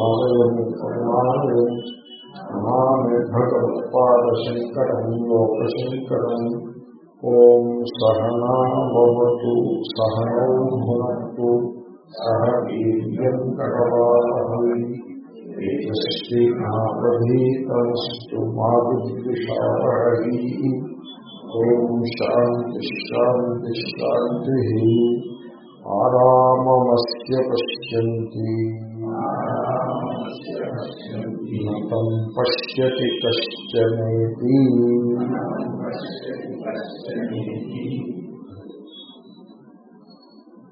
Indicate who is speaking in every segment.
Speaker 1: ఆలయం కరుణాలయం నమామి లోకశంకరం ఓం సహనాభవతు సహనౌ భునత్తు సహ వీర్యం కరవాహై తేజస్వినావధీతమస్తు మా ఓం శాంతి శాంతి శాంతి ఆరామమస్య పశ్యంతి నతం పశ్యతి కష్టమేతి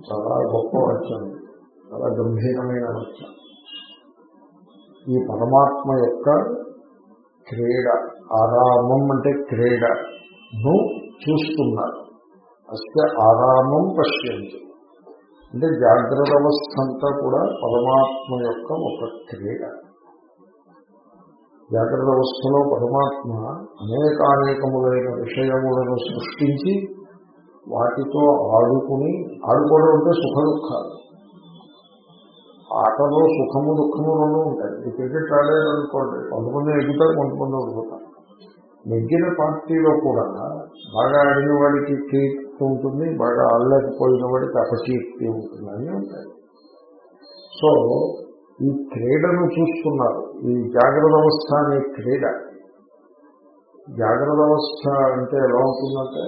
Speaker 1: చాలా గొప్ప వాక్యం చాలా గంభీరమైన వాక్యం. ఈ పరమాత్మ యొక్క క్రీడ ఆరామం అంటే క్రీడను చూస్తున్నారు. అస్య ఆరామం పశ్యంతి. అంటే జాగ్రత్త అవస్థ అంతా కూడా పరమాత్మ యొక్క ఒక క్రీడ. జాగ్రత్త అవస్థలో పరమాత్మ అనేకానేకములైన విషయములను సృష్టించి వాటితో ఆడుకుని ఆడుకోవడం అంటే సుఖ దుఃఖాలు ఆటలో సుఖము దుఃఖము రెండు ఉంటాయి. ఈ క్రికెట్ ఆడేదనుకోండి కొంతమంది ఎగుతారు కొంతమంది ఒడుగుతారు నెగ్గిన పార్టీలో కూడా బాగా ఆడిన వాడికి కీర్తి ఉంటుంది బాగా ఆడలేకపోయిన వాడికి అపకీర్తి ఉంటుంది అని ఉంటాయి. సో ఈ క్రీడను చూస్తున్నారు. ఈ జాగ్రత్త అవస్థ అనే క్రీడ. జాగ్రత్త అవస్థ అంటే ఎలా ఉంటుందంటే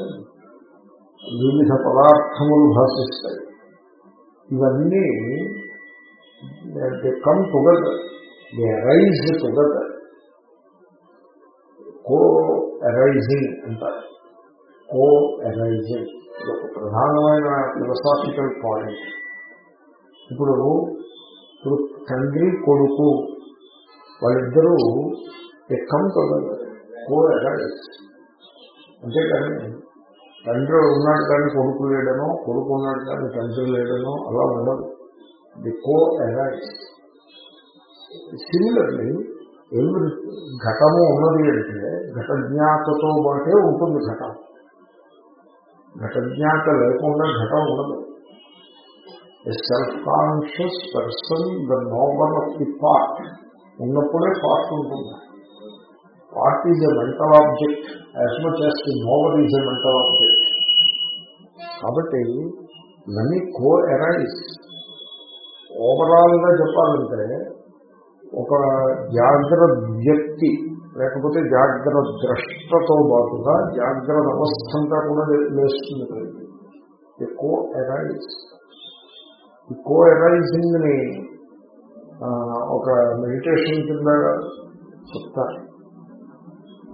Speaker 1: వివిధ పదార్థములు భాషిస్తాయి. ఇవన్నీ they come together they arise together. Co arising అంటారు. కో అరైజింగ్ ఇది ఒక ప్రధానమైన ఫిలసాఫికల్ పాయింట్ ఇప్పుడు ఇప్పుడు తండ్రి కొడుకు వాళ్ళిద్దరూ కమ్ టుగెదర్ అంతేకాని తండ్రి ఉన్నాడు కానీ కొడుకు లేడనో కొడుకు ఉన్నాడు కానీ తండ్రి లేడనో అలా ఉండదు. ది కో అరైజ్ సిమిలర్లీ ఎవరి ఘటము ఉన్నది అంటే ఘటజ్ఞాతతో పాటే ఉంటుంది ఘటం. ఘటజ్ఞాత లేకుండా ఘటం ఉండదు. Self conscious person the knower of the pot ఉన్నప్పుడే పార్ట్ ఉంటుంది. Pot is a mental object. As much as the knower is a mental object. కాబట్టి ఇవన్నీ కో ఎరైజ్ ఓవరాల్గా చెప్పాలంటే ఒక జాగ్రత్త వ్యక్తి లేకపోతే జాగ్రత్త ద్రష్టతో పాటుగా జాగ్రత్త అవస్థ అంతా కూడా లేస్తుంది కో ఎరైజ్ ఈ కో ఎరైజింగ్ని ఒక మెడిటేషన్ కింద చెప్తారు.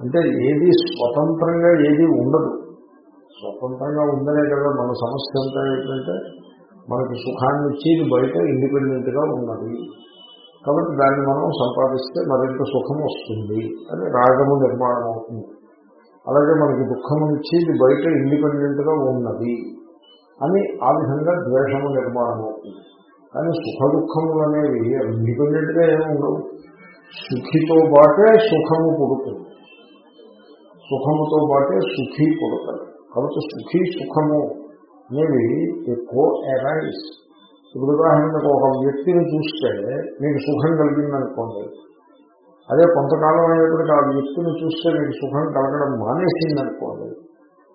Speaker 1: అంటే ఏది స్వతంత్రంగా ఏది ఉండదు. స్వతంత్రంగా ఉందనే కదా మన సమస్య అంతా ఏంటంటే మనకి సుఖాన్ని ఇచ్చేది బయట ఇండిపెండెంట్గా ఉన్నది. కాబట్టి దాన్ని మనం సంపాదిస్తే మరింత సుఖం వస్తుంది అని రాగము నిర్మాణం అవుతుంది. అలాగే మనకి దుఃఖము ఇచ్చేది బయట ఇండిపెండెంట్గా ఉన్నది అని ఆ విధంగా ద్వేషము నిర్మాణం అవుతుంది. కానీ సుఖ దుఃఖములు అనేవి ఇండిపెండెంట్గా ఏమి ఉండవు. సుఖితో పాటే సుఖము పుడుతుంది. సుఖముతో పాటే సుఖీ పుడతాడు కాబట్టి సుఖీ సుఖము అనేవి ఎక్కువ ఎరైజ్ ఇప్పుడు ఉదాహరణకు ఒక వ్యక్తిని చూస్తే మీకు సుఖం కలిగిందనుకోండి. అదే కొంతకాలం అయినప్పటికీ ఆ వ్యక్తిని చూస్తే మీకు సుఖం కలగడం మానేసిందనుకోండి.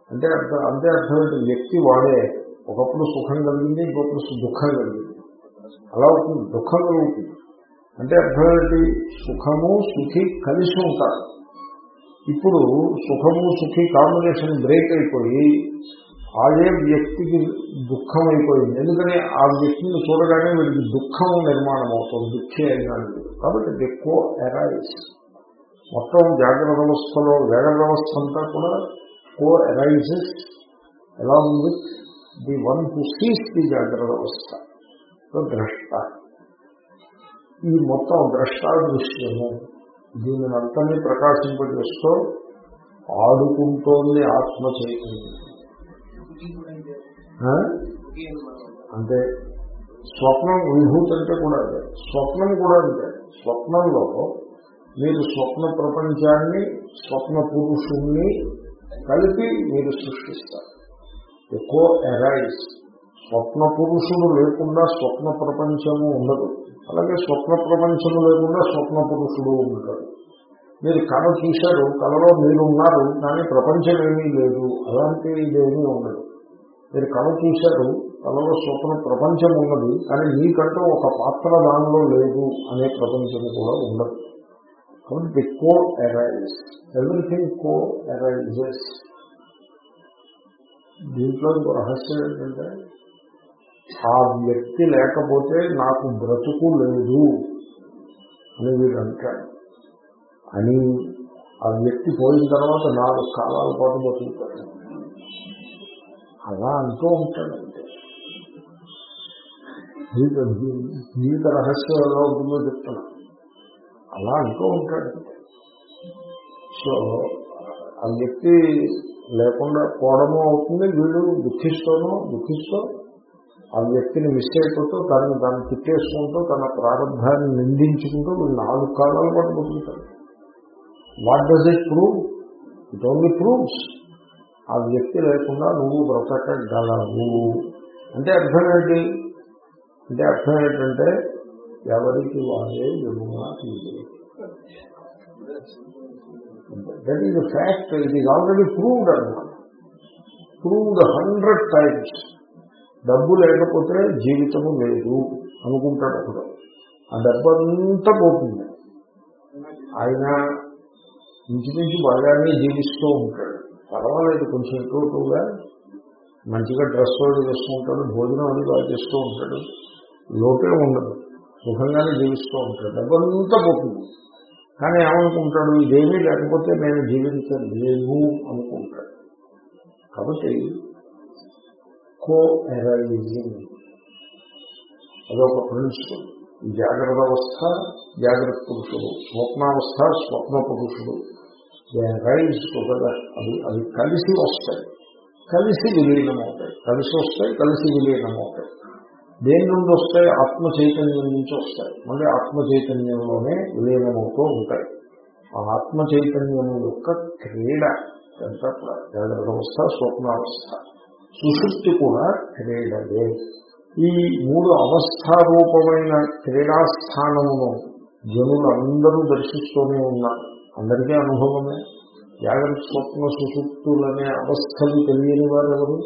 Speaker 1: అంటే అంతే అర్థం వ్యక్తి వాడే ఒకప్పుడు సుఖం కలిగింది ఇంకొకప్పుడు దుఃఖం కలిగింది. అలా అవుతుంది దుఃఖం కలుగుతుంది అంటే అర్థం సుఖము సుఖి కలిసి ఉంటారు. ఇప్పుడు సుఖము సుఖి కాంబినేషన్ బ్రేక్ అయిపోయి అదే వ్యక్తికి దుఃఖం అయిపోయింది. ఎందుకని? ఆ వ్యక్తిని చూడగానే వీడికి దుఃఖం నిర్మాణం అవుతుంది దుఃఖే అయినాడు కాబట్టి ఎక్కువ ఎరైజ్ మొత్తం జాగ్రత్త వ్యవస్థలో జాగ్రత్త వ్యవస్థ అంతా కూడా co arises along with the one who sees the జాగ్రత్త వ్యవస్థ. ద్రష్ట. ఈ మొత్తం ద్రష్ట దృశ్యము దీనిని అంతని ప్రకాశింపజేస్తూ ఆడుకుంటోంది ఆత్మ చైతన్యం. అంటే స్వప్నం విభూతి అంటే కూడా అదే. స్వప్నం కూడా అంతే స్వప్నంలో మీరు స్వప్న ప్రపంచాన్ని స్వప్న పురుషుణ్ణి కలిపి మీరు సృష్టిస్తారు. ఎక్కువ ఎరైజ్ స్వప్న పురుషుడు లేకుండా స్వప్న ప్రపంచము ఉండదు. అలాగే స్వప్న ప్రపంచము లేకుండా స్వప్న పురుషుడు ఉంటాడు. మీరు కళ చూశారు కళలో మీరు ఉన్నారు కానీ ప్రపంచం ఏమీ లేదు. అలాంటి ఇదేమీ ఉండదు. మీరు కళ చూశారు కళలో స్వప్న ప్రపంచం ఉన్నది కానీ మీకంటూ ఒక పాత్ర దానిలో లేదు అనే ప్రపంచం కూడా ఉండదు. కాబట్టి the co arise everything co arises దీంట్లో ఇంకో రహస్యం ఏంటంటే ఆ వ్యక్తి లేకపోతే నాకు బ్రతుకు లేదు అని వీడు అంటాడు. అని ఆ వ్యక్తి పోయిన తర్వాత నాలుగు కాలాల పాటు బతుకుతాడు. అలా అంటూ ఉంటాడు అంటే జీవిత రహస్యం ఎలా ఉంటుందో చెప్తున్నా అలా అంటూ ఉంటాడు. సో ఆ వ్యక్తి లేకుండా పోవడమో అవుతుంది వీడు దుఃఖిస్తూనో దుఃఖిస్తూ ఆ వ్యక్తిని మిస్ అయిపోతూ దాన్ని దాన్ని తిట్టేసుకుంటూ తన ప్రారంభాన్ని నిందించుకుంటూ వీళ్ళు నాలుగు కాలాల పాటు బతుకుతాడు what does it prove it only proves ఆ వ్యక్తి లేకుండా నువ్వు బ్రతకగలవు. అంటే అర్థం ఏంటి? అంటే అర్థం ఏంటంటే ఎవరికి వారే విలువ that is fact it is already proved అనమాట ప్రూవ్డ్ హండ్రెడ్ టైమ్స్ డబ్బు లేకపోతే జీవితము లేదు అనుకుంటాడు ఒకడు. ఆ డబ్బు అంతా పోతుంది. ఆయన ఇంచుమించు బాగానే జీవిస్తూ ఉంటాడు. పర్వాలేదు కొంచెం ఎక్కువగా. మంచిగా డ్రెస్ వాళ్ళు చేసుకుంటాడు భోజనం అది బాగా చేస్తూ ఉంటాడు. లోపే ఉండదు. సుఖంగానే జీవిస్తూ ఉంటాడు. డబ్బంతా పోతుంది. కానీ ఏమనుకుంటాడు? ఇదేమీ లేకపోతే నేను జీవించలేను అనుకుంటాడు. కాబట్టి కో ఎరైజింగ్ అదొక ప్రిన్సిపల్ జాగ్రత్త అవస్థ జాగ్రత్త పురుషుడు. స్వప్నావస్థ స్వప్న పురుషుడు. రైజ్ టుగెదర్ అవి అవి కలిసి వస్తాయి. కలిసి విలీనమవుతాయి. కలిసి వస్తాయి కలిసి విలీనమవుతాయి. దేని నుండి వస్తాయి? ఆత్మ చైతన్యం నుంచి వస్తాయి. మళ్ళీ ఆత్మ చైతన్యంలోనే విలీనమవుతూ ఉంటాయి. ఆ ఆత్మ చైతన్యం యొక్క క్రీడ. ఎంత? జాగ్రత్త అవస్థ స్వప్నావస్థ. సుశుక్తి కూడా క్రీడలే ఈ మూడు అవస్థారూపమైన క్రీడాస్థానమును జనులందరూ దర్శిస్తూనే ఉన్నారు. అందరికీ అనుభవమే. జాగ్రత్త స్వప్న సుశుక్తులనే అవస్థలు తెలియని వారెవరు?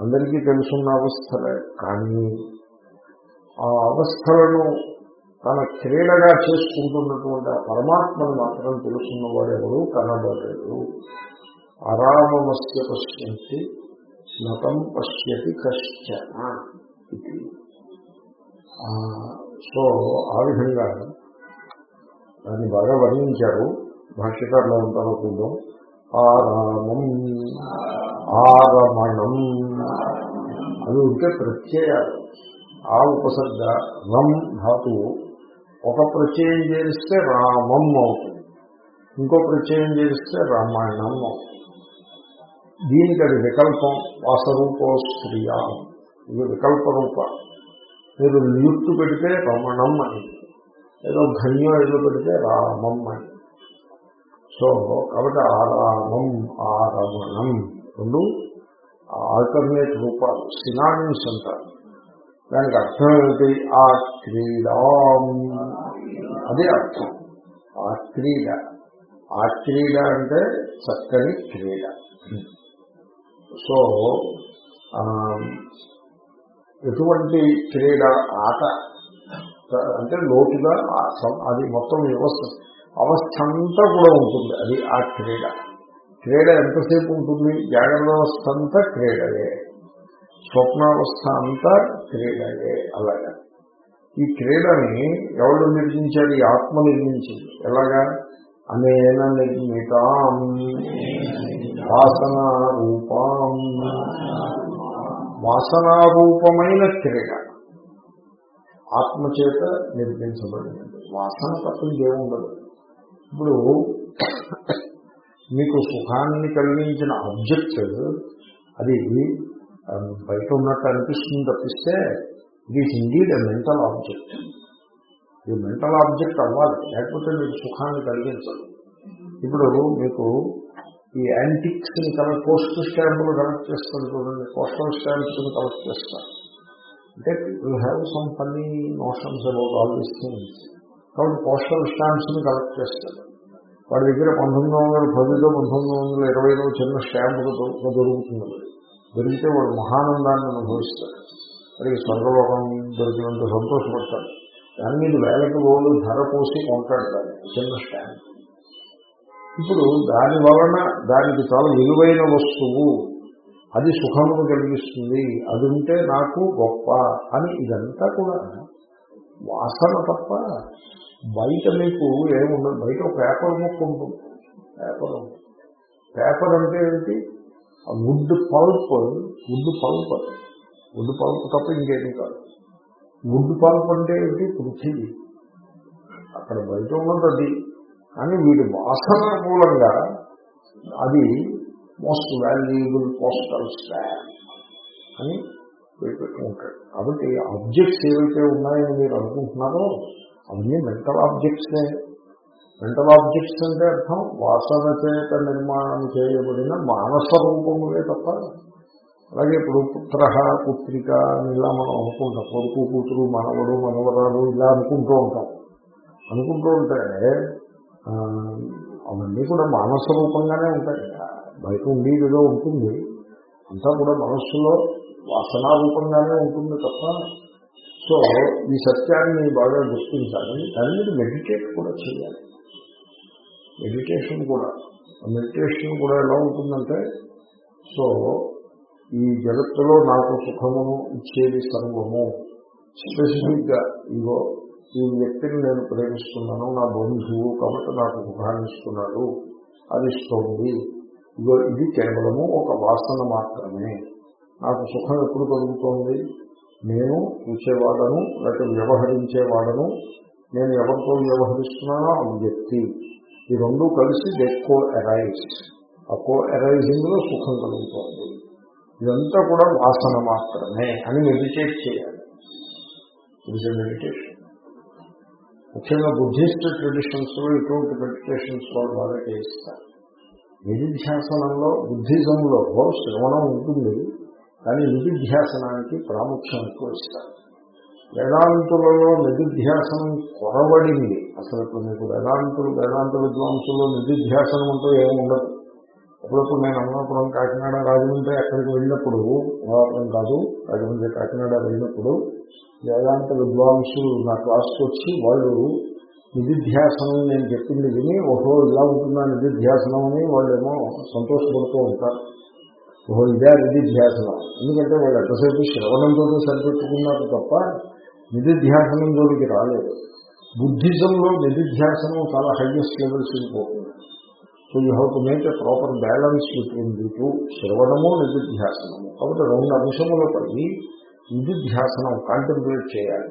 Speaker 1: అందరికీ తెలుసున్న అవస్థలే. కానీ ఆ అవస్థలను తన క్రీడగా చేసుకుంటున్నటువంటి ఆ పరమాత్మను మాత్రం తెలుసున్నవాడు ఎవరు కనబడలేదు. అరామమస్య పశ్యంతి నతం పశ్యతి కశ్చన ఇది. సో ఆ విధంగా దాన్ని బాగా వర్ణించారు భాష్యకారులు ఉంటారో చూద్దాం ఆరామం ఆరమణం అది ఉంటే ప్రత్యయాలు ఆ ఉపసర్గ రం ధాతువు ఒక ప్రత్యయం చేస్తే రామం అవుతుంది. ఇంకో ప్రత్యయం చేస్తే రామాయణం అవుతుంది. దీనికి అది వికల్పం వాసరూపో స్త్రీయా. ఇది వికల్ప రూప మీరు ల్యూత్తు పెడితే రమణం అని. ఏదో ఘన్యం ఏదో పెడితే రామం అని. సో కాబట్టి ఆరామం ఆరమణం. రెండు ఆల్టర్నేట్ రూపాలు సినానిమ్స్ అంటారు. దానికి అర్థం ఏమిటి? ఆ క్రీడా. అదే అర్థం. ఆ క్రీడ. ఆ క్రీడ అంటే చక్కని క్రీడ. సో ఎటువంటి క్రీడ ఆట అంటే లోతుగా అది మొత్తం వ్యవస్థ అవస్థ అంతా కూడా ఉంటుంది. అది ఆ క్రీడ. క్రీడ ఎంతసేపు ఉంటుంది? జాగ్రత్త అవస్థ అంతా క్రీడలే స్వప్నావస్థ అంతా క్రీడలే అలాగా. ఈ క్రీడని ఎవరు నిర్మించారు? ఈ ఆత్మ నిర్మించింది. ఎలాగా? అనేన నిర్మితాం వాసన రూపం వాసనారూపమైన క్రీడ. ఆత్మచేత నిర్మించబడింది వాసన తప్ప ఇంకేముండదు ఇప్పుడు మీకు సుఖాన్ని కలిగించిన ఆబ్జెక్ట్ అది బయట ఉన్నట్టు అనిపిస్తుంది తప్పిస్తే it is indeed mental object. ఇది మెంటల్ ఆబ్జెక్ట్ అవ్వాలి. లేకపోతే మీకు సుఖాన్ని కలిగించదు ఇప్పుడు మీకు ఈ యాంటిక్స్ని కలెక్ట్ పోస్ట్ స్టాంపులు కలెక్ట్ చేస్తారు చూడండి. పోస్టల్ స్టాంప్స్ని కలెక్ట్ చేస్తారు. అంటే you have some funny notions about all these things కాబట్టి పోస్టల్ స్టాంప్స్ని కలెక్ట్ చేస్తారు. వాడి దగ్గర పంతొమ్మిది వందల పదిలో పంతొమ్మిది వందల ఇరవైలో చిన్న స్టాంపు దొరుకుతుంది. దొరికితే వాడు మహానందాన్ని అనుభవిస్తాడు. వాడికి స్వర్గలోకం దొరికినంత సంతోషపడతాడు. దాని మీద వేలకు రోజు ధర పోసి కొంటాడు దాన్ని చిన్న స్టాండ్. ఇప్పుడు దాని వలన దానికి చాలా విలువైన వస్తువు అది సుఖమును కలిగిస్తుంది అది ఉంటే నాకు గొప్ప అని ఇదంతా కూడా వాసన తప్ప బయట మీకు ఏముండదు. బయట ఒక పేపర్ ముక్క ఉంటుంది. పేపర్ పేపర్ అంటే ఏంటి? Wood pulp wood pulp. Wood pulp తప్ప ఇంకేమీ కాదు. గుడ్డు పల్ప్ అంటే ఏంటి? పృథివీ. అక్కడ బయట ఉన్నది అది. కానీ వీడి వాసన మూలంగా అది మోస్ట్ వాల్యుయబుల్ పోస్టల్ స్టాంప్ అని పెట్టుకుంటాడు కాబట్టి ఆబ్జెక్ట్స్ ఏవైతే ఉన్నాయని మీరు అనుకుంటున్నారో అవన్నీ మెంటల్ ఆబ్జెక్ట్సే. మెంటల్ ఆబ్జెక్ట్స్ అంటే అర్థం వాసన చేత నిర్మాణం చేయబడిన మానస రూపములే తప్ప అలాగే ఇప్పుడు పుత్ర పుత్రిక ఇలా మనం అనుకుంటాం. కొడుకు కూతురు మనవడు మనవరాలు ఇలా అనుకుంటూ ఉంటాం. అనుకుంటూ ఉంటే అవన్నీ కూడా మానస రూపంగానే ఉంటాయి. బయట ఉండేది ఏదో ఉంటుంది. అంతా కూడా మనస్సులో వాసనా రూపంగానే ఉంటుంది తప్ప సో ఈ సత్యాన్ని బాగా గుర్తించాలి. దాని మీద మెడిటేట్ కూడా చేయాలి. మెడిటేషన్ కూడా. మెడిటేషన్ కూడా ఎలా ఉంటుందంటే సో ఈ జగత్తులో నాకు సుఖమును ఇచ్చేది సర్వము. స్పెసిఫిక్గా ఇగో ఈ వ్యక్తిని నేను ప్రేమిస్తున్నాను నా బంధువు కాబట్టి నాకు సుఖాన్ని ఇస్తున్నాడు అది ఇస్తోంది ఇగో ఇది కేవలము ఒక వాసన మాత్రమే. నాకు సుఖం ఎప్పుడు కలుగుతోంది? నేను చూసేవాడను లేకపోతే వ్యవహరించేవాడను నేను ఎవరితో వ్యవహరిస్తున్నానో ఆ వ్యక్తి. ఈ రెండు కలిసి ఎక్కువ ఎరైజ్ ఆ కో లో సుఖం కలుగుతోంది. ఇదంతా కూడా వాసన మాత్రమే అని మెడిటేట్ చేయాలి. ఇది మెడిటేషన్ ముఖ్యంగా బుద్ధిస్ట్ ట్రెడిషన్స్లో ఇటువంటి మెడిటేషన్స్ వాళ్ళు బాగా చేయిస్తారు. నిధిధ్యాసనంలో బుద్ధిజంలో శ్రవణం ఉంటుంది కానీ నిధిధ్యాసనానికి ప్రాముఖ్యం ఎక్కువ ఇస్తారు. వేదాంతులలో నిధిధ్యాసనం కొరవడింది. అసలు ఇప్పుడు మీకు వేదాంతులు వేదాంత విద్వాంసుల్లో నిధిధ్యాసనం అంటూ ఏమి ఉండదు అప్పుడప్పుడు నేను అమలాపురం కాకినాడ రాజమండ్రి అక్కడికి వెళ్ళినప్పుడు అమలాపురం కాదు రాజమండ్రి కాకినాడ వెళ్ళినప్పుడు వేదాంత విద్వాంసులు నా క్లాస్కి వచ్చి వాళ్ళు నిధిధ్యాసనం నేను చెప్పింది విని ఓహో ఇలా ఉంటుందా నిధిధ్యాసనం అని వాళ్ళేమో సంతోషపడుతూ ఉంటారు. ఓహో ఇదే నిధిధ్యాసనం. ఎందుకంటే వాళ్ళు ఎంతసేపు శ్రవణంతో సరిపెట్టుకున్నారు తప్ప నిధిధ్యాసనం జోలికి రాలేదు. బుద్ధిజంలో నిధిధ్యాసనం చాలా హైయెస్ట్ లెవెల్స్ పోతుంది so you have to make a proper balance between the two శ్రవణము నిధిధ్యాసనము. కాబట్టి రెండు అంశములపై నిధిధ్యాసనం కాంటెంప్లేట్ చేయాలి.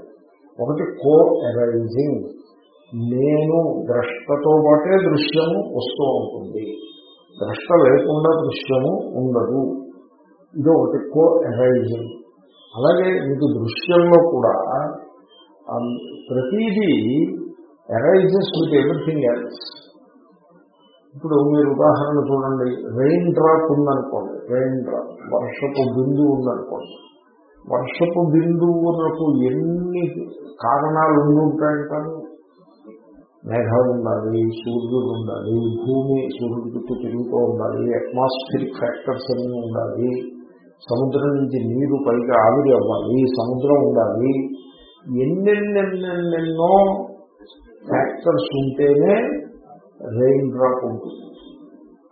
Speaker 1: ఒకటి కో అరైజింగ్ నేను ద్రష్టతో పాటే దృశ్యము వస్తూ ఉంటుంది. ద్రష్ట లేకుండా దృశ్యము ఉండదు. ఇది ఒకటి కో అరైజింగ్ అలాగే మీకు దృశ్యంలో కూడా ప్రతిదీ అరైజెస్ విత్ ఎవ్రీథింగ్ ఎల్స్ ఇప్పుడు మీరు ఉదాహరణ చూడండి. రెయిన్ డ్రాప్ ఉందనుకోండి. రెయిన్ డ్రాప్ వర్షపు బిందు ఉందనుకోండి. వర్షపు బిందువులకు ఎన్ని కారణాలు ఉండి ఉంటాయంటారు మేఘాలు ఉండాలి సూర్యుడు ఉండాలి భూమి సూర్యుడి చుట్టూ తిరుగుతూ ఉండాలి అట్మాస్ఫిరిక్ ఫ్యాక్టర్స్ అన్నీ ఉండాలి సముద్రం నుంచి నీరు పైగా ఆవిరి అవ్వాలి సముద్రం ఉండాలి ఎన్నెన్నెన్నెన్నెన్నో ఫ్యాక్టర్స్ ఉంటేనే రెయిన్ డ్రాప్ ఉంటుంది.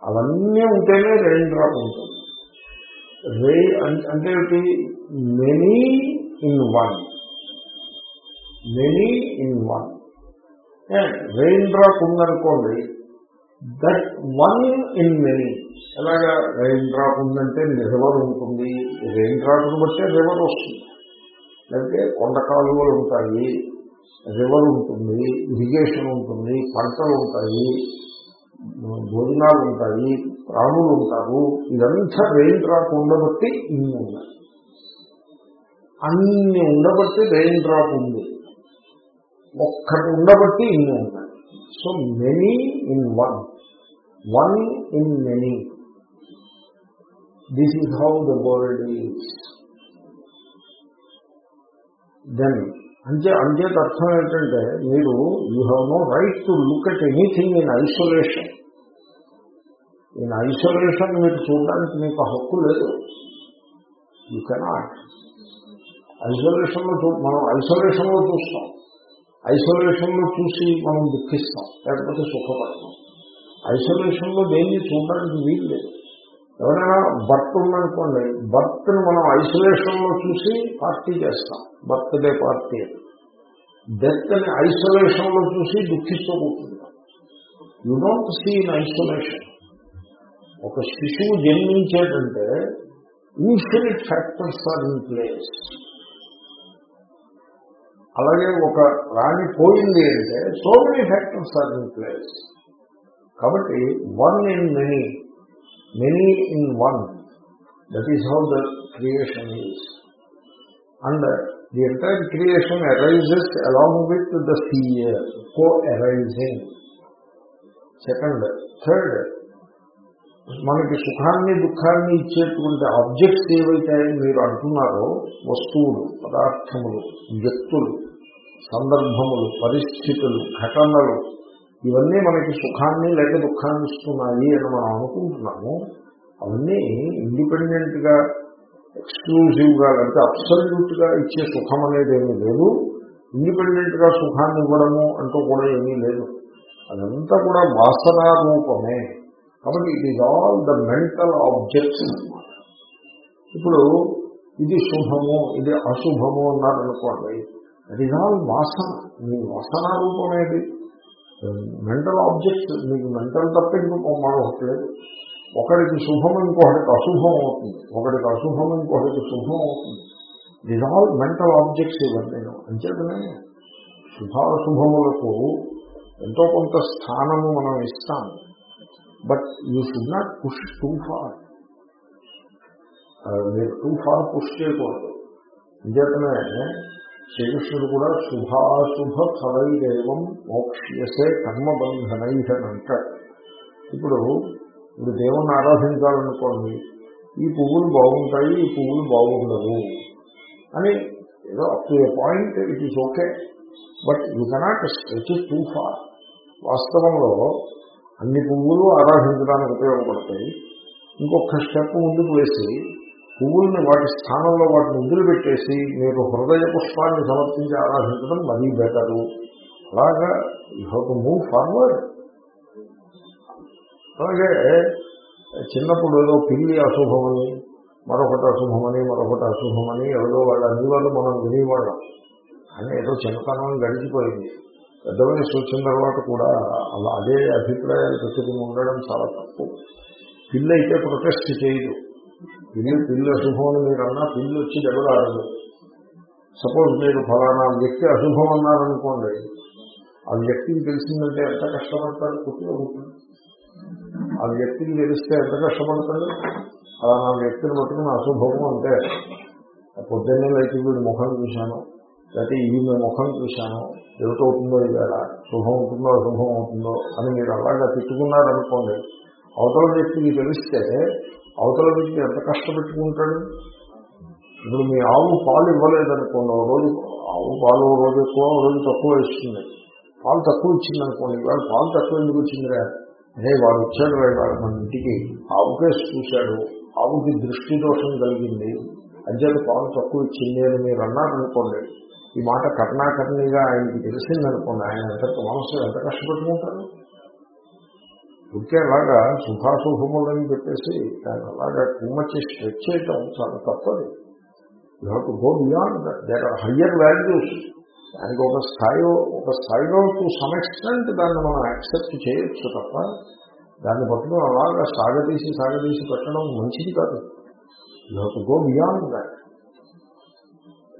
Speaker 1: అవన్నీ ఉంటేనే రెయిన్ డ్రాప్ ఉంటుంది. రెయి అంటే many in one. Many in one. Raindrop ఉందనుకోండి దట్ వన్ ఇన్ మెనీ. ఎలాగా? రెయిన్ డ్రాప్ ఉందంటే రివర్ ఉంటుంది. రెయిన్ డ్రాప్ను బట్టే రివర్ వస్తుంది. లేకపోతే కొండ కాలువలు ఉంటాయి. రివర్ ఉంటుంది ఇరిగేషన్ ఉంటుంది పంటలు ఉంటాయి భోజనాలు ఉంటాయి ప్రాణులు ఉంటారు ఇదంతా రెయిన్ డ్రాప్ ఉండబట్టి ఇన్ని ఉన్నాయి. అన్ని ఉండబట్టి రెయిన్ డ్రాప్ ఉంది. ఒక్కటి ఉండబట్టి ఇన్ని ఉన్నాయి. So many in one one in many this is how the world is then అంతే అంచేత అర్థం ఏంటంటే మీరు you have no right to look at anything in isolation in isolation మీరు చూడడానికి మీకు హక్కు లేదు. యూ కెనాట్ ఐసోలేషన్లో చూ మనం ఐసోలేషన్లో చూస్తాం. ఐసోలేషన్లో చూసి మనం దుఃఖిస్తాం లేకపోతే సుఖపడతాం. ఐసోలేషన్లో దేన్ని చూడడానికి వీలు లేదు. ఎవరైనా బర్త్ ఉందనుకోండి బర్త్ని మనం ఐసోలేషన్లో చూసి పార్టీ చేస్తాం. Birthday party. డెత్ని ఐసోలేషన్లో చూసి దుఃఖిస్తూ కూర్చుంటాం you don't see in isolation ఒక శిశువు జన్మించేటంటే infinite factors are in place అలాగే ఒక రాణి పోయింది అంటే so many factors are in place కాబట్టి one in many many in one that is how the creation is and the entire creation arises along with the seer co arising second third మనకి సుఖాన్ని దుఃఖాన్ని ఇచ్చేటువంటి objects ఏవైతే మీరు అంటున్నారో వస్తువులు పదార్థములు వ్యక్తులు సందర్భములు పరిస్థితులు ఘటనలు ఇవన్నీ మనకి సుఖాన్ని లేక దుఃఖాన్ని ఇస్తున్నాయి అని మనం అనుకుంటున్నాము. అవన్నీ ఇండిపెండెంట్గా ఎక్స్క్లూజివ్గా లేకపోతే అబ్సల్యూట్గా ఇచ్చే సుఖం అనేది ఏమీ లేదు. ఇండిపెండెంట్గా సుఖాన్ని ఇవ్వడము అంటూ కూడా ఏమీ లేదు. అదంతా కూడా వాసనా రూపమే. కాబట్టి it is all the mental objects ఇప్పుడు ఇది శుభము ఇది అశుభము అన్నారనుకోండి దట్ ఈజ్ ఆల్ వాసన. మీ వాసన రూపమేది మెంటల్ ఆబ్జెక్ట్స్ మీకు మెంటల్ తప్ప ఇంకో మరొకట్లేదు ఒకడికి శుభం ఇంకొకటికి అశుభం అవుతుంది. ఒకటికి అశుభం ఇంకొకటికి శుభం అవుతుంది. ఇట్ ఆల్ మెంటల్ ఆబ్జెక్ట్స్ ఇవన్నీ. అంచేతనే శుభాశుభములకు ఎంతో కొంత స్థానము మనం ఇస్తాం. But you should not push too far మీరు టూ ఫార్ పుష్ చేయకూడదు. నిజతనే శ్రీకృష్ణుడు కూడా శుభాశుభ ఫలైదేవం మోక్ష్యసే కర్మబంధనై అని అంటాడు. ఇప్పుడు ఇప్పుడు దేవుణ్ణి ఆరాధించాలనుకోండి ఈ పువ్వులు బాగుంటాయి ఈ పువ్వులు బాగుండవు అని ఏదో up to a point it is okay. But you cannot stretch too far. వాస్తవంలో అన్ని పువ్వులు ఆరాధించడానికి ఉపయోగపడతాయి. ఇంకొక స్టెప్ ముందుకు వేసి పువ్వుల్ని వాటి స్థానంలో వాటిని వదిలి పెట్టేసి మీరు హృదయ పుష్పాన్ని సమర్పించి ఆరాధించడం మరీ బెటరు. అలాగా you have to move forward. అలాగే చిన్నప్పుడు ఏదో పిల్లి అశుభమని మరొకటి అశుభమని మరొకటి అశుభమని ఎవరో వాళ్ళ అన్ని మనం వినేవాళ్ళం. అని ఏదో చిన్నతనం గడిచిపోయింది. పెద్ద వయసు వచ్చిన తర్వాత కూడా అలా అదే అభిప్రాయాలు పెట్టుకుని ఉండడం చాలా తప్పు. పిల్లి అయితే ప్రొటెస్ట్ చేయదు. పిల్లి పిల్లి అశుభం అని మీరు అన్నా పిల్లి వచ్చి దెబ్బలాడదు సపోజ్ మీరు ఫలానా వ్యక్తి అశుభం అన్నారనుకోండి ఆ వ్యక్తికి తెలిసిందంటే ఎంత కష్టపడతారు? పుట్టిన ఉంటుంది ఆ వ్యక్తికి తెలిస్తే ఎంత కష్టపడతాడు అలా నా వ్యక్తిని పట్టుకుని అశుభము అంటే పొద్దున్నే అయితే వీడి ముఖం చూశాను లేకపోతే ఈమె ముఖం చూశాను ఏమిటవుతుందో ఇవాళ? శుభం అవుతుందో అశుభం అవుతుందో అని మీరు అలాగా తిట్టుకున్నారనుకోండి అవతల వ్యక్తికి తెలిస్తే అవతల వ్యక్తి ఎంత కష్టపెట్టుకుంటాడు? ఇప్పుడు మీ ఆవు పాలు ఇవ్వలేదనుకోండి ఒక రోజు ఆవు పాలు ఒక రోజు ఎక్కువ ఒక రోజు తక్కువ ఇస్తుంది. పాలు తక్కువ ఇచ్చింది అనుకోండి ఇవాళ పాలు తక్కువ ఎందుకు వచ్చిందిరా? అదే వాడు వచ్చాడు వాడు మన ఇంటికి. ఆవుకేసి చూశాడు. ఆవుకి దృష్టి దోషం కలిగింది. అంచేత పాలు తక్కువ ఇచ్చింది అని మీరు అన్నారనుకోండి ఈ మాట కర్ణాకర్ణిగా ఆయనకి తెలిసిందనుకోండి ఆయన ఎంత మనసు ఎంత కష్టపెట్టుకుంటారు ఇంకే అలాగా శుభాశుభములని చెప్పేసి ఆయన అలాగా కుమ్మచ్చి స్ట్రెచ్ చేయటం చాలా తప్పది. You go beyond there are higher values దానికి ఒక స్థాయి ఒక స్థాయిలో టు సమ్ ఎక్స్టెంట్ దాన్ని మనం యాక్సెప్ట్ చేయొచ్చు తప్ప దాన్ని పట్టుకుని అలాగా సాగతీసి సాగతీసి పెట్టడం మంచిది కాదు. యూ గో బియాండ్ దాట్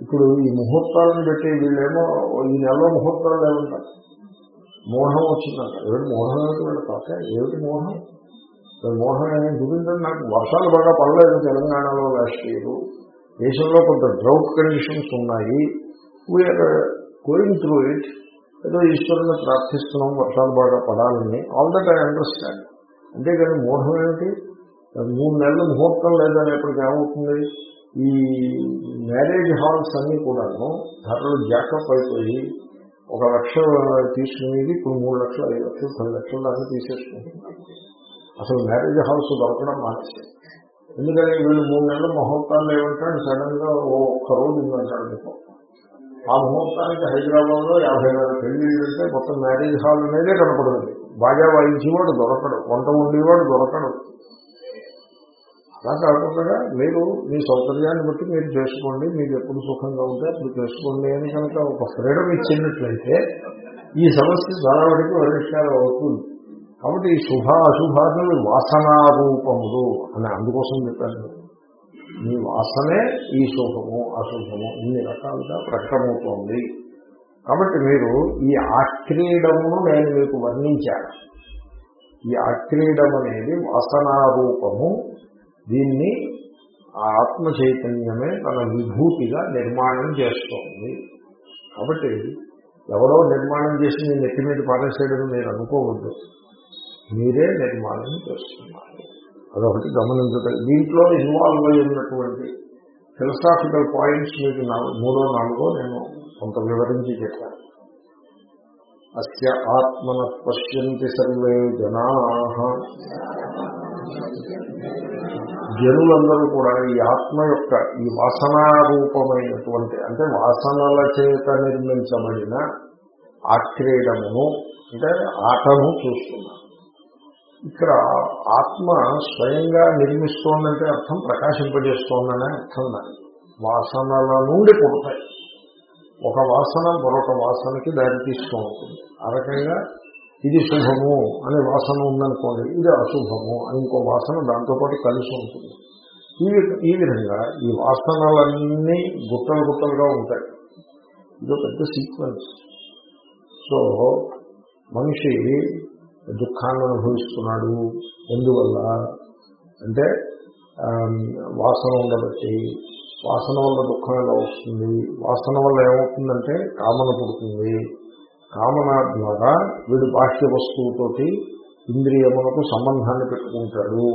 Speaker 1: ఇప్పుడు ఈ ముహూర్తాలను పెట్టి వీళ్ళేమో ఈ నెలలో ముహూర్తాలు ఏమంటారు మోహం వచ్చిందంట ఏమిటి మోహం ఏమిటి వీళ్ళ ఏమిటి మోహం? మోహం ఏమి చూపించండి నాకు వర్షాలు బాగా పడలేదు తెలంగాణలో లాస్ట్ ఇయర్ దేశంలో కొంత డ్రౌట్ కండిషన్స్ ఉన్నాయి. We are going through it ఏదో ఈశ్వరుని ప్రార్థిస్తున్నాం వర్షాలు బాగా పడాలని. ఆల్ దట్ ఐ అండర్స్టాండ్ అంతేకాని మోహం ఏమిటి? మూడు నెలల ముహూర్తం లేదనేప్పటికీ ఏమవుతుంది? ఈ మ్యారేజ్ హాల్స్ అన్ని కూడాను ధరలు జాకప్ అయిపోయి ఒక లక్ష తీసుకునేది ఇప్పుడు మూడు లక్షలు ఐదు లక్షలు పది లక్షలు దాకా తీసేసుకుంటున్నారు అసలు మ్యారేజ్ హాల్స్ దొరకడం మానేసి ఎందుకని వీళ్ళు మూడు నెలల ముహూర్తాలు ఏమంటాడు సడన్గా ఓ ఒక్క రోజు ఉందంటాడు మీకు. ఆ ముహూర్తానికి హైదరాబాద్లో యాభై వేల పెళ్ళిళ్ళు ఉంటే మొత్తం మ్యారేజ్ హాల్ అనేదే కనపడదు. బాగా వాయించేవాడు దొరకడు. వంట ఉండేవాడు దొరకడు. అలా కాకుండా మీరు మీ సౌకర్యాన్ని బట్టి మీరు చేసుకోండి మీరు ఎప్పుడు సుఖంగా ఉంటే అప్పుడు చేసుకోండి అని కనుక ఒక ఫ్రీడమ్ ఇచ్చినట్లయితే ఈ సమస్య చాలా వరకు పరిష్కారం అవుతుంది. కాబట్టి ఈ శుభ అశుభాలు వాసనారూపములు అని అందుకోసం చెప్పాను. మీ వాసనే ఈ శుభము అశుభము ఇన్ని రకాలుగా ప్రకటమవుతోంది. కాబట్టి మీరు ఈ ఆక్రీడమును నేను మీకు వర్ణించాను. ఈ ఆక్రీడం అనేది వాసనారూపము దీన్ని ఆ ఆత్మ చైతన్యమే తన విభూతిగా నిర్మాణం చేస్తోంది. కాబట్టి ఎవరో నిర్మాణం చేసి నేను నెత్తి మీద పారేసేయడం మీరు అనుకోవద్దు. మీరే నిర్మాణం చేస్తున్నారు. అదొకటి గమనించటం దీంట్లో ఇన్వాల్వ్ అయి ఉన్నటువంటి ఫిలసాఫికల్ పాయింట్స్ మీకు మూడో నాలుగో నేను కొంత వివరించి చెప్పాను. అస్య ఆత్మన పశ్యంతి సర్వే జనా జనులందరూ కూడా ఈ ఆత్మ యొక్క ఈ వాసనారూపమైనటువంటి అంటే వాసనల చేత నిర్మించబడిన ఆక్రీడమును అంటే ఆటను చూస్తున్నారు. ఇక్కడ ఆత్మ స్వయంగా నిర్మిస్తోందంటే అర్థం ప్రకాశింపజేస్తోందనే అర్థం దాన్ని వాసనల నుండి పుడతాయి. ఒక వాసన మరొక వాసనకి దారితీస్తూ ఉంటుంది. ఆ రకంగా ఇది శుభము అనే వాసన ఉందనుకోండి ఇది అశుభము అని ఇంకో వాసన దాంతోపాటు కలిసి ఉంటుంది. ఈ ఈ విధంగా ఈ వాసనలన్నీ గుట్టలు గుట్టలుగా ఉంటాయి. ఇది పెద్ద సీక్వెన్స్ సో మనిషి దుఃఖాన్ని అనుభవిస్తున్నాడు. ఎందువల్ల? అంటే వాసన ఉండబట్టి వాసన వల్ల దుఃఖం ఎలా వస్తుంది? వాసన వల్ల ఏమవుతుందంటే కామన పుడుతుంది. కామన ద్వారా వీడు బాహ్య వస్తువుతోటి ఇంద్రియములకు సంబంధాన్ని పెట్టుకుంటాడు.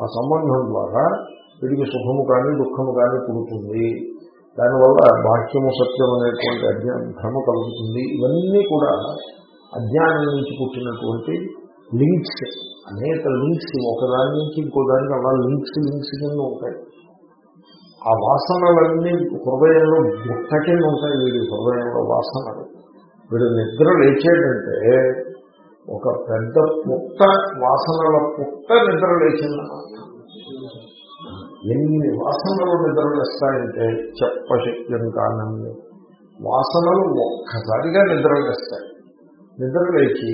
Speaker 1: ఆ సంబంధం ద్వారా వీడికి సుఖము కానీ దుఃఖము కానీ పుడుతుంది. దానివల్ల బాహ్యము సత్యం అనేటువంటి అజ్ఞా భ్రమ కలుగుతుంది. ఇవన్నీ కూడా అజ్ఞానం నుంచి పుట్టినటువంటి లింక్స్ అనేక లింక్స్ ఒకదాని నుంచి ఇంకోదానికి అలా లింక్స్ లింక్స్ కింద ఉంటాయి. ఆ వాసనలన్నీ హృదయంలో గుట్ట కింద ఉంటాయి వీడి హృదయంలో వాసనలు. వీడు నిద్ర లేచాడంటే ఒక పెద్ద పుట్ట వాసనల పుట్ట నిద్ర లేచిందన్నమాట ఎన్ని వాసనలు నిద్ర లేస్తాయంటే చెప్పశక్యం కానన్ని వాసనలు ఒక్కసారిగా నిద్ర వేస్తాయి నిద్ర లేచి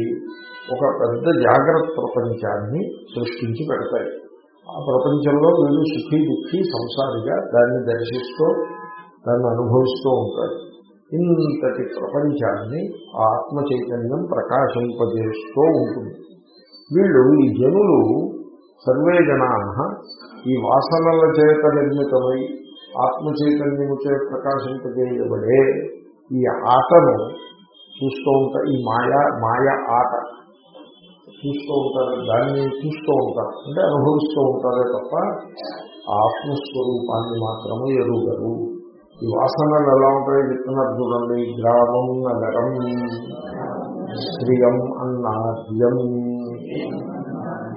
Speaker 1: ఒక పెద్ద జాగ్రత్త ప్రపంచాన్ని సృష్టించి పెడతాయి. ఆ ప్రపంచంలో వీళ్ళు సుఖీ దుఃఖీ సంసారిగా దాన్ని దర్శిస్తూ దాన్ని అనుభవిస్తూ ఉంటాడు. ఇంతటి ప్రపంచాన్ని ఆత్మ చైతన్యం ప్రకాశింపజేస్తూ ఉంటుంది. వీళ్ళు ఈ జనులు సర్వే జనా ఈ వాసనల చేత నిర్మితమై ఆత్మ చైతన్యము చే ప్రకాశింపజేయబడే ఈ ఆటను చూస్తూ ఉంటారు ఈ మాయా మాయ ఆట. చూస్తూ ఉంటారు దాన్ని చూస్తూ ఉంటారు అంటే అనుభవిస్తూ ఉంటారే తప్ప ఆత్మస్వరూపాన్ని మాత్రమే ఎరుగరు. ఈ వాసనలు ఎలా ఉంటాయో చెప్తున్నారు చూడండి. గ్రామం నగరం శ్రియం అన్నాద్యం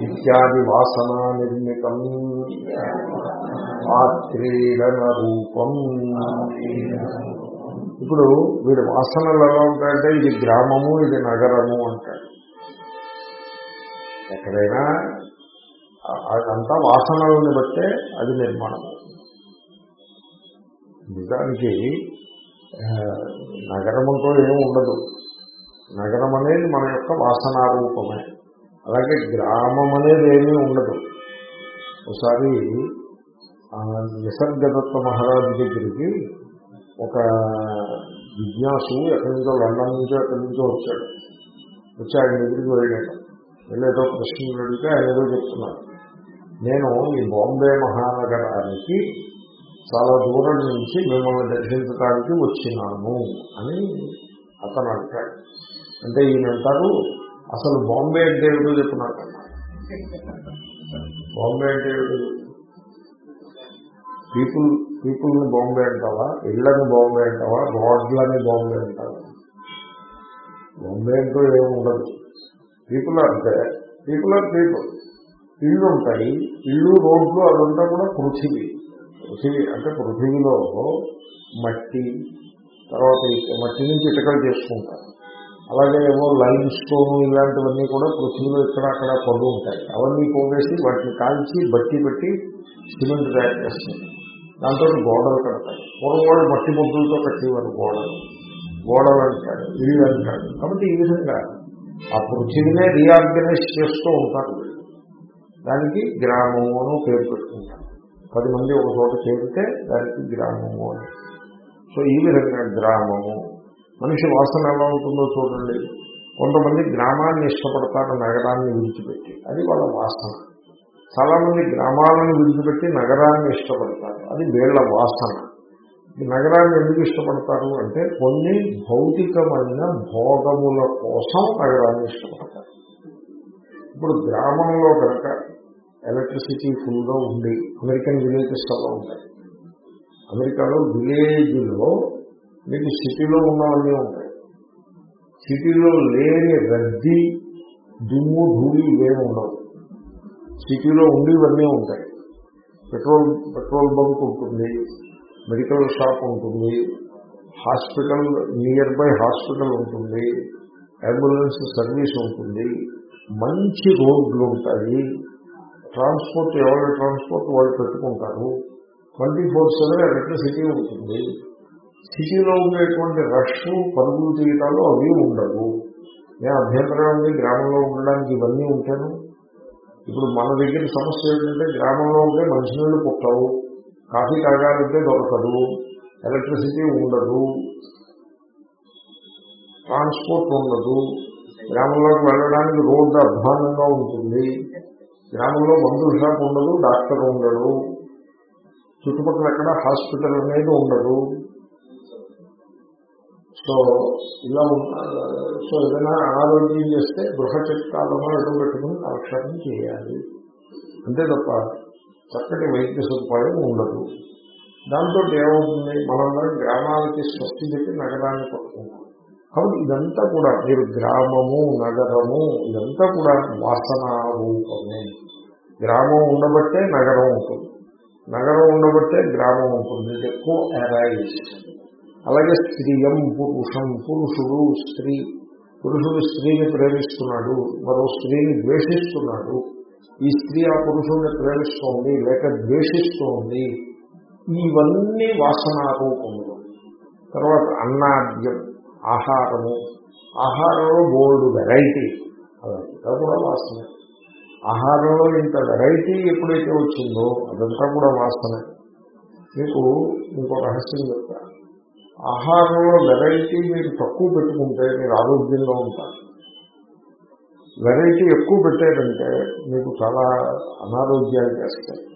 Speaker 1: ఇత్యాది వాసన నిర్మితం ఆత్రీడన రూపం. ఇప్పుడు వీడి వాసనలు ఎలా ఉంటాయంటే ఇది గ్రామము ఇది నగరము అంటాడు ఎక్కడైనా అదంతా వాసనలను బట్టే అది నిర్మాణం. నిజానికి నగరముతో ఏమి ఉండదు. నగరం అనేది మన యొక్క వాసనారూపమే. అలాగే గ్రామం అనేది ఏమీ ఉండదు. ఒకసారి నిసర్గదత్త మహారాజు దగ్గరికి ఒక విజ్ఞాసు ఎక్కడి నుంచో లండన్ నుంచో ఎక్కడి నుంచో వచ్చాడు. వచ్చి ఆయన దగ్గరికి వెళ్ళాడు. వెళ్ళేదో ప్రశ్నలు అడిగితే ఆయన ఏదో చెప్తున్నారు. నేను ఈ బాంబే మహానగరానికి చాలా దూరం నుంచి మిమ్మల్ని దర్శించడానికి వచ్చినాను అని అతను అంటాడు. అంటే ఈయన అంటారు అసలు బాంబే అంటే ఏమిటో చెప్తున్నారు బాంబే అంటే ఏమిటో పీపుల్ని బాంబే అంటావా? ఇళ్ళని బాంబే అంటావా? రోడ్లని బాంబే అంటావా? బాంబే అంటూ ఏమి ఉండదు. పీపుల్ అంటే పీపుల్ ఆర్ పీపుల్. ఇళ్ళు ఉంటాయి. ఇళ్ళు రోడ్లు అదంతా కూడా పృథివీ. పృథివీ అంటే పృథివీలో మట్టి తర్వాత మట్టి నుంచి ఇటుకలు చేసుకుంటారు. అలాగే ఏమో లైమ్ స్టోన్ ఇలాంటివన్నీ కూడా పృథ్వీలో ఇక్కడ అక్కడ పడు ఉంటాయి. అవన్నీ పోగేసి వాటిని కాల్చి బట్టి పెట్టి సిమెంట్ తయారు చేస్తుంది దాంతో గోడలు కడతాయి. పూర్వం వాళ్ళు మట్టి ముద్దులతో కట్టేవారు గోడలు. గోడలు అంటాడు ఇల్లు అంటాడు కాబట్టి ఈ విధంగా ఆ పృథివీనే రీఆర్గనైజ్ చేస్తూ ఉంటారు దానికి గ్రామము అని పేరు పెట్టుకుంటారు. పది మంది ఒక చోట చేరితే దానికి గ్రామము అని. సో ఈ విధంగా గ్రామము. మనిషి వాసన ఎలా ఉంటుందో చూడండి. కొంతమంది గ్రామాన్ని ఇష్టపడతారు నగరాన్ని విడిచిపెట్టి. అది వాళ్ళ వాసన. చాలా మంది గ్రామాలను విడిచిపెట్టి నగరాన్ని ఇష్టపడతారు. అది వీళ్ళ వాసన. నగరాన్ని ఎందుకు ఇష్టపడతారు అంటే కొన్ని భౌతికమైన భోగముల కోసం నగరాన్ని ఇష్టపడతారు. ఇప్పుడు గ్రామంలో కనుక ఎలక్ట్రిసిటీ ఫుల్గా ఉంది. అమెరికన్ విలేజెస్ అలా ఉంటాయి అమెరికాలో విలేజ్లో మీకు సిటీలో ఉన్నవన్నీ ఉంటాయి. సిటీలో లేని రద్దీ దుమ్ము ధూళి ఇవేమి ఉండవు. సిటీలో ఉండేవన్నీ ఉంటాయి. పెట్రోల్ పెట్రోల్ బంక్ ఉంటుంది మెడికల్ షాప్ ఉంటుంది హాస్పిటల్ నియర్ బై హాస్పిటల్ ఉంటుంది అంబులెన్స్ సర్వీస్ ఉంటుంది మంచి రోడ్లు ఉంటాయి. ట్రాన్స్పోర్ట్ ఎవరి ట్రాన్స్పోర్ట్ వాళ్ళు పెట్టుకుంటారు ట్వంటీ ఫోర్ సెవెన్ ఎలక్ట్రిసిటీ ఉంటుంది. సిటీలో ఉండేటువంటి రష్ పరుగులు తీయటాలు అవి ఉండవు. నేను అభ్యంతరం ఉంది గ్రామంలో ఉండడానికి ఇవన్నీ ఉంటాను. ఇప్పుడు మన దగ్గర సమస్య ఏంటంటే గ్రామంలో ఉంటే మంచినీళ్ళు పుట్టవు కాఫీ తాగాలంటే దొరకదు ఎలక్ట్రిసిటీ ఉండదు ట్రాన్స్పోర్ట్ ఉండదు. గ్రామంలోకి వెళ్ళడానికి రోడ్డు అధ్వానంగా ఉంటుంది. గ్రామంలో మందుల షాప్ ఉండదు డాక్టర్ ఉండడు. చుట్టుపక్కల ఎక్కడ హాస్పిటల్ అనేది ఉండదు. సో ఇలా ఉన్న సో ఏదైనా అనారోగ్యం చేస్తే గృహ చిట్కాలను ఎదురు పెట్టుకుని కాలక్షేపం చేయాలి. అంతే తప్ప చక్కటి వైద్య సదుపాయం ఉండదు. దాంతో ఏమవుతుంది? మనందరం గ్రామాలకి స్వస్తి చెప్పి నగరాన్ని పట్టుకుంటాం. కాబట్టి ఇదంతా కూడా మీరు గ్రామము నగరము ఇదంతా కూడా వాసన రూపమే. గ్రామం ఉండబట్టే నగరం ఉంటుంది. నగరం ఉండబట్టే గ్రామం ఉంటుంది. ఎక్కువ అరైజ్ అలాగే స్త్రీయం పురుషం పురుషుడు స్త్రీ. పురుషుడు స్త్రీని ప్రేమిస్తున్నాడు మరో స్త్రీని ద్వేషిస్తున్నాడు. ఈ స్త్రీ ఆ పురుషుడిని ప్రేమిస్తోంది లేక ద్వేషిస్తోంది. ఇవన్నీ వాసనారూపములు తర్వాత అన్నాద్యం. ఆహారము. ఆహారంలో బోల్డ్ వెరైటీ. అదంతా కూడా వాసన. ఆహారంలో ఇంత వెరైటీ ఎప్పుడైతే వచ్చిందో అదంతా కూడా వాసన. మీకు ఇంకో రహస్యం చెప్తా. ఆహారంలో వెరైటీ మీరు తక్కువ పెట్టుకుంటే మీరు ఆరోగ్యంగా ఉంటారు. వెరైటీ ఎక్కువ పెట్టారంటే మీకు చాలా అనారోగ్యాలు చేస్తాయి.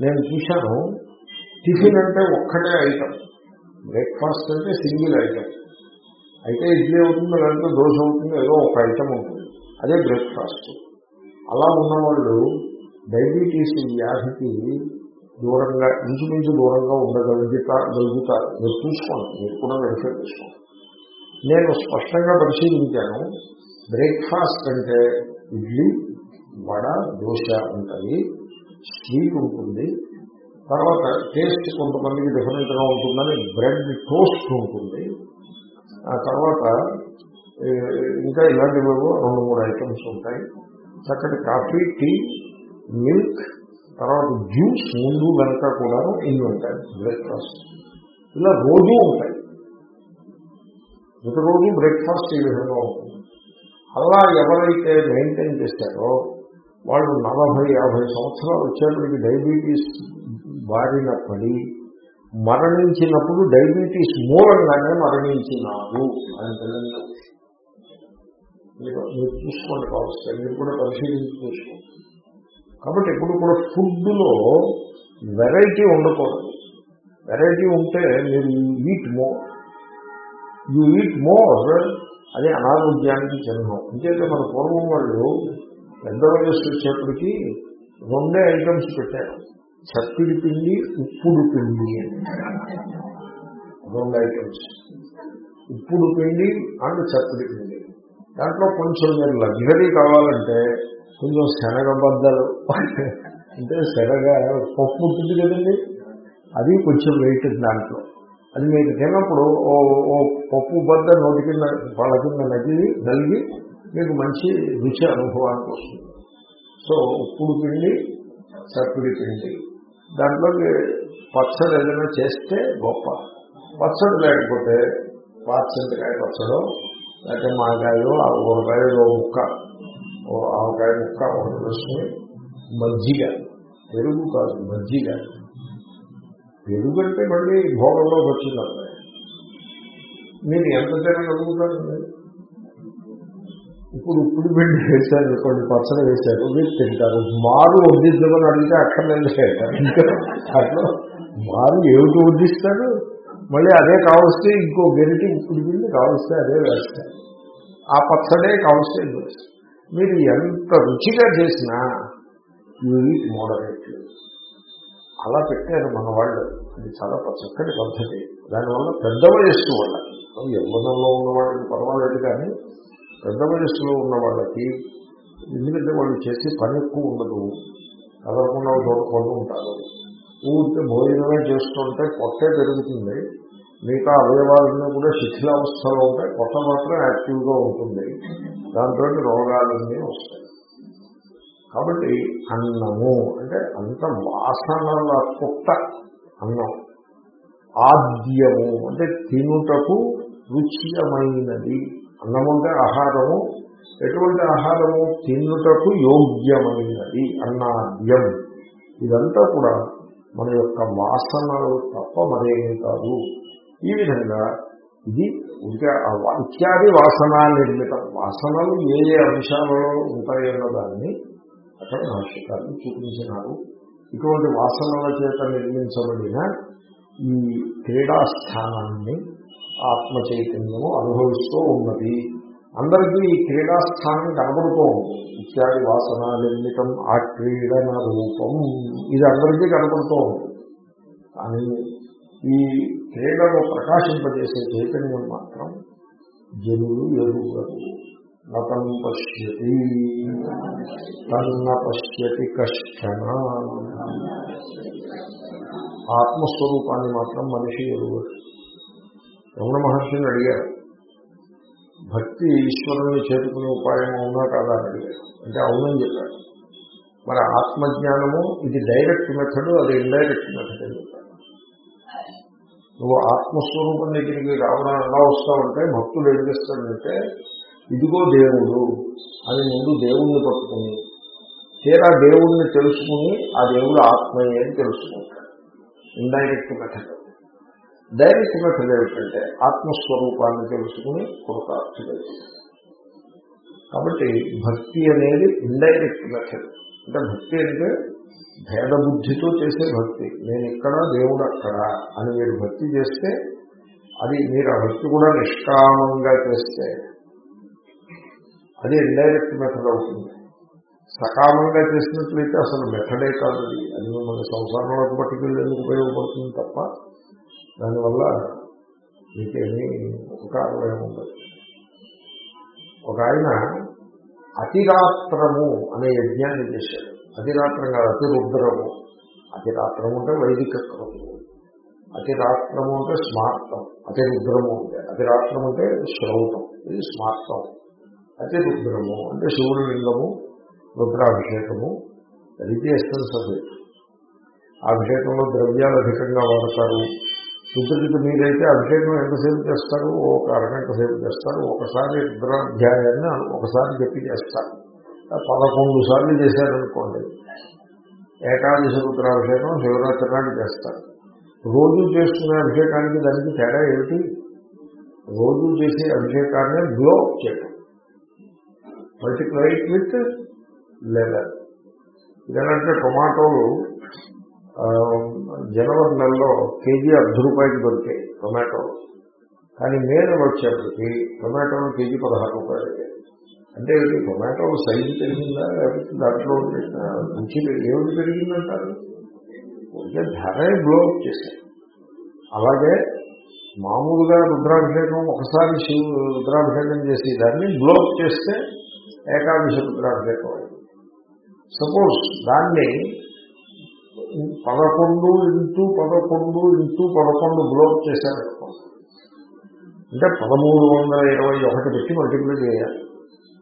Speaker 1: నేను చూశాను టిఫిన్ అంటే ఒక్కటే ఐటమ్. బ్రేక్ఫాస్ట్ అంటే సింగిల్ ఐటమ్. అయితే ఇడ్లీ అవుతుంది లేదంటే దోశ అవుతుంది ఏదో ఒక ఐటమ్ ఉంటుంది. అదే బ్రేక్ఫాస్ట్ అలా ఉన్నవాళ్ళు డయాబెటీస్ వ్యాధికి దూరంగా ఇంచుమించు దూరంగా ఉండగలుగుతారు గలుగుతారు మీరు చూసుకోండి మీరు కూడా వెరిఫై చేసుకోండి. నేను స్పష్టంగా పరిశీలించాను బ్రేక్ఫాస్ట్ అంటే ఇడ్లీ వడ దోశ ఉంటాయి స్వీట్ ఉంటుంది తర్వాత టేస్ట్ కొంతమందికి డిఫరెంట్గా ఉంటుందని బ్రెడ్ టోస్ట్ ఉంటుంది. ఆ తర్వాత ఇంకా ఇలాంటివేవో రెండు మూడు ఐటమ్స్ ఉంటాయి. చక్కటి కాఫీ టీ మిల్క్ తర్వాత జ్యూస్ ముందు వెనక కూడా ఇన్ని ఉంటాయి. బ్రేక్ఫాస్ట్. ఇలా రోజూ ఉంటాయి. ప్రతిరోజు బ్రేక్ఫాస్ట్ ఈ విధంగా ఉంటుంది. అలా ఎవరైతే మెయింటైన్ చేశారో వాళ్ళు నలభై యాభై సంవత్సరాలు వచ్చేప్పటికి డయాబెటీస్ బారిన పడి మరణించినప్పుడు డయాబెటీస్ మూలంగానే మరణించినాడు అని తెలియదు. మీరు మీరు చూసుకోండి కావచ్చు మీరు కూడా పరిశీలించి చూసుకోండి. కాబట్టి ఎప్పుడు కూడా ఫుడ్లో వెరైటీ ఉండకూడదు. వెరైటీ ఉంటే మీరు eat more. You eat more అది అనారోగ్యానికి చిహ్నం. ఇంకైతే మన పూర్వం వాళ్ళు పెద్ద వయస్సు వచ్చేప్పటికీ రెండే ఐటమ్స్ పెట్టారు. చప్పిడి పిండి ఉప్పుడు పిండి. రెండు ఐటమ్స్ ఉప్పుడు పిండి అండ్ చప్పిడి పిండి. దాంట్లో కొంచెం మీరు లగ్జరీ కావాలంటే కొంచెం శనగ బద్దలు అంటే శనగ పప్పు ఉంటుంది కదండి? అది కొంచెం వెయిట్ దాంట్లో. అది మీరు తిన్నప్పుడు ఓ ఓ పప్పు బద్ద నోటి కింద వాళ్ళ కింద నగిలి నలిగి మీకు మంచి రుచి అనుభవానికి వస్తుంది. సో ఉప్పుడు పిండి చప్పిడి పిండి. దాంట్లోకి పచ్చడి ఏదైనా చేస్తే గొప్ప. పచ్చడి లేకపోతే పాచంటికాయ పచ్చడో లేకపోతే మాకాయో ఆ ఊరకాయలో ముక్క ఓ ఆవకాయ ముక్క ఒకటి వేసుకుని మజ్జిగ. పెరుగు కాదు మజ్జిగ. పెరుగు అంటే మళ్ళీ భోగంలోకి వచ్చిందంటే మీరు ఎంత తినగలుగుతారు ఇప్పుడు ఇప్పుడు పిండి వేశారు కొన్ని పచ్చడి వేశారు మీరు తింటారు. మారు వడ్డిద్దామని అడిగితే అక్కర్లేదు అట్లా మారు ఏమిటి వడ్డిస్తాడు? మళ్ళీ అదే కావస్తే ఇంకో గెరిటి ఇప్పుడు పిండి కావస్తే అదే వేస్తారు. ఆ పచ్చడే కావస్తే మీరు ఎంత రుచిగా చేసినా ఇవి మోడరేట్లు. అలా పెట్టారు మన వాళ్ళు. అది చాలా చక్కటి పద్ధతి. దానివల్ల పెద్ద వయస్సు వాళ్ళ యవ్వనంలో ఉన్న వాళ్ళకి పర్వాలేదు కానీ పెద్ద వయస్సులో ఉన్న వాళ్ళకి ఎందుకంటే వాళ్ళు చేసే పని ఎక్కువ ఉండదు. కదలకుండా చూడకుండా ఉంటారు. ఊరికే భోజనమే చేస్తుంటే పొట్టే పెరుగుతుంది. మిగతా అవయవాలన్నీ కూడా శిథిలావస్థలో ఉంటాయి పొట్ట మాత్రం యాక్టివ్గా ఉంటుంది. దాంతో రోగాలన్నీ వస్తాయి. కాబట్టి అన్నము అంటే అంత వాసనల పుట్ట అన్నం. ఆద్యము అంటే తినుటకు రుచ్యమైనది. అన్నము అంటే ఆహారము ఎటువంటి ఆహారము తిన్నుటకు యోగ్యమైనది అన్నాద్యం. ఇదంతా కూడా మన యొక్క వాసనలు తప్ప మరేమీ కాదు. ఈ విధంగా ఇది ఇంకా ఇత్యాది వాసన నిర్మితం వాసనలు ఏ ఏ అంశాలలో ఉంటాయన్న దాన్ని అక్కడ భాష్యకారులు చూపించినారు. ఇటువంటి వాసనల చేత నిర్మించబడిన ఈ క్రీడాస్థానాన్ని ఆత్మ చైతన్యము అనుభవిస్తూ ఉన్నది. అందరికీ ఈ క్రీడాస్థానం కనబడుతూ ఉంది. ఇత్యాది వాసన నిర్మితం ఆ క్రీడన రూపం ఇది అందరికీ కనబడుతూ ఉంది. కానీ ఈ క్రీడను ప్రకాశింపజేసే చైతన్యం మాత్రం జనులు ఎరుగరు. నతం పశ్యతి తన్న పశ్యతి కష్టన. ఆత్మస్వరూపాన్ని మాత్రం మనిషి ఎరుగరు. రమణ మహర్షిని అడిగారు. భక్తి ఈశ్వరుని చేరుకునే ఉపాయం అవునా కాదా అని అడిగారు. అంటే అవునని చెప్పారు. మరి ఆత్మజ్ఞానము ఇది డైరెక్ట్ మెథడ్ అది ఇండైరెక్ట్ మెథడ్ అని చెప్పారు. నువ్వు ఆత్మస్వరూపం దగ్గరికి రావడం ఎలా వస్తావంటే భక్తులు ఏం చేస్తాడంటే ఇదిగో దేవుడు అని ముందు దేవుణ్ణి పట్టుకుని తీరా దేవుణ్ణి తెలుసుకుని ఆ దేవుడు ఆత్మయే అని తెలుసుకుంటాడు ఇండైరెక్ట్ మెథడ్ డైరెక్ట్ మెథడ్ ఏమిటంటే ఆత్మస్వరూపాన్ని తెలుసుకుని కృతార్థులైంది కాబట్టి భక్తి అనేది ఇండైరెక్ట్ మెథడ్. అంటే భక్తి అంటే భేద బుద్ధితో చేసే భక్తి. నేను ఇక్కడ దేవుడు అక్కడ అని మీరు భక్తి చేస్తే అది మీరు ఆ భక్తి కూడా నిష్కామంగా చేస్తే అది ఇండైరెక్ట్ మెథడ్ అవుతుంది. సకామంగా చేసినట్లయితే అసలు మెథడే కాదు అది. అది మిమ్మల్ని సంసారంలోకి పట్టుకెళ్ళేందుకు ఉపయోగపడుతుంది తప్ప దానివల్ల మీకేమీ ఉపకారం ఏముండదు ఒక ఆయన అతిరాత్రము అనే యజ్ఞాన్ని చేశాడు. అతిరాత్రం కాదు అతిరుద్రము. అతిరాత్రము అంటే వైదిక క్రమము. అతిరాత్రము అంటే స్మార్తం. అతిరుద్రము అంటే అతిరాత్రం అంటే శ్రౌతం. ఇది స్మార్తం. అతిరుద్రము అంటే శివుడు లింగము రుద్రాభిషేకము. అది ఎస్సెన్స్ ఆ అభిషేకంలో ద్రవ్యాలు అధికంగా వాడతారు. రుద్రుడికి మీరైతే అభిషేకం ఎంతసేపు చేస్తారు? ఒక అరగంట సేపు చేస్తారు? ఒకసారి రుద్రాధ్యాయాన్ని ఒకసారి చెప్పి చేస్తారు. పదకొండు సార్లు చేశారనుకోండి. ఏకాదశి రుద్రాభిషేకం శివరాత్రి నాడు చేస్తారు. రోజు చేసుకునే అభిషేకానికి దానికి తేడా ఏమిటి? రోజు చేసే అభిషేకాన్ని గ్లో చేయడం. మల్టిప్లై విత్ లెవెల్ ఇదేనంటే టొమాటోలు జనవరి నెలలో కేజీ అర్ధ రూపాయలు దొరికాయి టొమాటోలు కానీ మే నెల వచ్చేప్పటికి టొమాటోలు కేజీ పదహారు రూపాయలు అంటే టొమాటో సైజు పెరిగిందా లేకపోతే దాంట్లో రుచి ఏమిటి పెరిగిందంటారు? అంటే ధరే బ్లోఅప్ చేశారు. అలాగే మామూలుగా రుద్రాభిషేకం ఒకసారి శివ రుద్రాభిషేకం చేసి దాన్ని బ్లోఅప్ చేస్తే ఏకాదశి రుద్రాభిషేకం అయింది. సపోజ్ దాన్ని పదకొండు ఇంటూ పదకొండు ఇంటూ పదకొండు బ్లోఅప్ చేశారు. అంటే పదమూడు వందల ఇరవై ఒకటి పెట్టి మల్టిప్లై చేయాలి.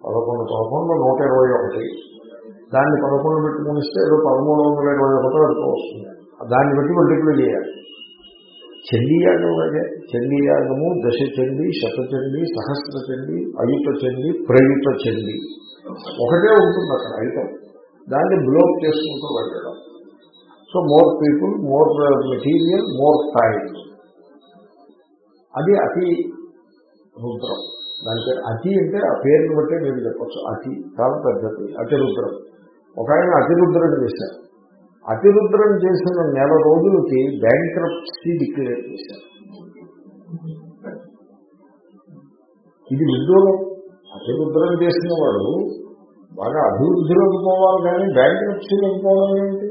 Speaker 1: పదకొండు పదకొండు నూట ఇరవై ఒకటి. దాన్ని పదకొండు పెట్టుకునిస్తే ఏదో పదమూడు వందల ఇరవై ఒకటి వరకు వస్తుంది. దాన్ని బట్టి మల్టిప్లై చేయాలి. చండీయాగం అదే. చండీయాగము దశ చండి శతచండి సహస్ర చండి అయుత చండి ప్రయుత చండి. ఒకటే ఉంటుంది అక్కడ ఐటమ్. దాన్ని బ్లోక్ చేసుకుంటూ వెళ్ళడం. So more people more material more time అది అతి రుద్రం. దాని పేరు అతి అంటే ఆ పేరుని బట్టే మీరు చెప్పచ్చు. అతి చాలా పెద్దది అతిరుద్రం ఒక ఆయన అతిరుద్రం చేశారు. అతిరుద్రం చేసిన నెల రోజులకి బ్యాంక్రప్సీ డిక్లేర్ చేశారు. ఇది విద్రోహం అతిరుద్రం చేసిన వాడు బాగా అభివృద్ధిలోకి పోవాలి కానీ బ్యాంక్ క్రప్సీలోకి పోవాలి ఏంటి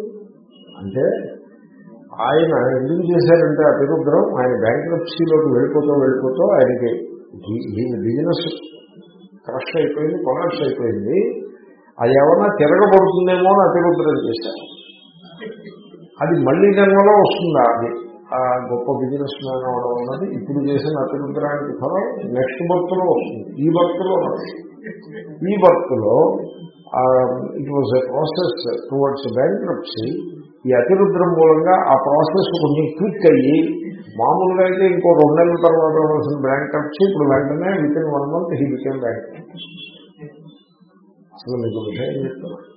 Speaker 1: అంటే ఆయన ఎందుకు చేశారంటే అతిరుద్రం ఆయన బ్యాంక్రప్సీలోకి వెళ్ళిపోతూ వెళ్ళిపోతూ ఆయనకి బిజినెస్ క్రష్ అయిపోయింది కొలాప్స్ అయిపోయింది. అది ఏమన్నా తిరగబడుతుందేమో అని అతిరుద్రం చేశారు. అది మళ్ళీ జన్మలో వస్తుందా? అది ఆ గొప్ప బిజినెస్ మ్యాన్ అవడం ఉన్నది ఇప్పుడు చేసిన అతిరుద్రానికి ఫలం నెక్స్ట్ బర్త్ వస్తుంది. ఈ బర్త్ ఈ భక్తులో it was a process towards bankruptcy ఈ అతిరుద్రం మూలంగా ఆ ప్రాసెస్ కొంచెం క్విక్ అయ్యి మామూలుగా అయితే ఇంకో రెండు నెలల తర్వాత రావాల్సిన బ్యాంక్రప్సీ ఇప్పుడు వెంటనే within one month he became bank అసలు మీకు విషయం చెప్తున్నాను